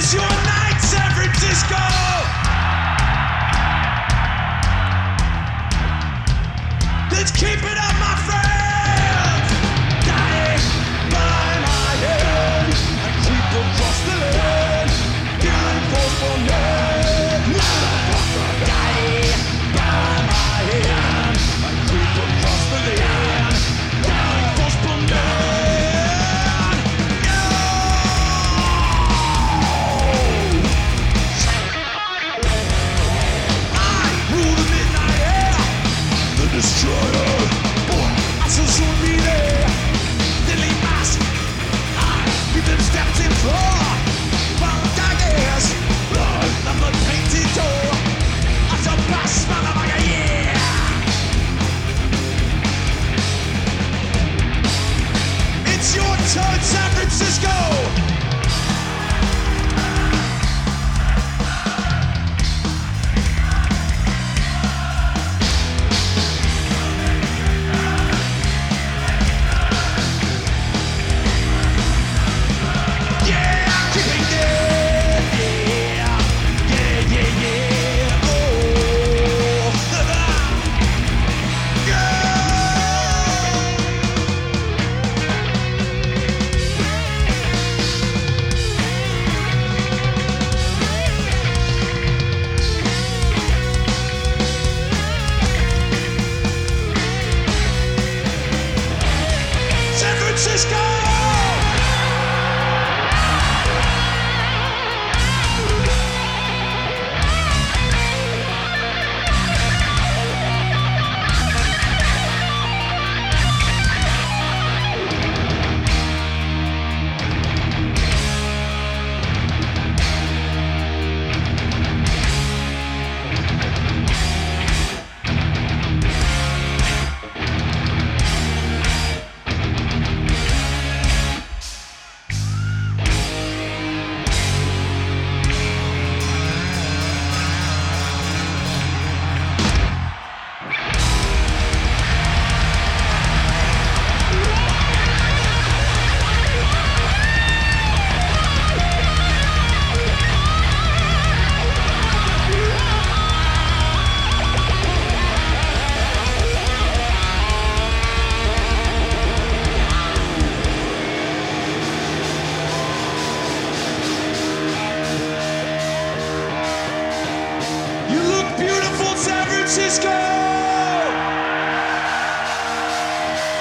is your night, San Francisco.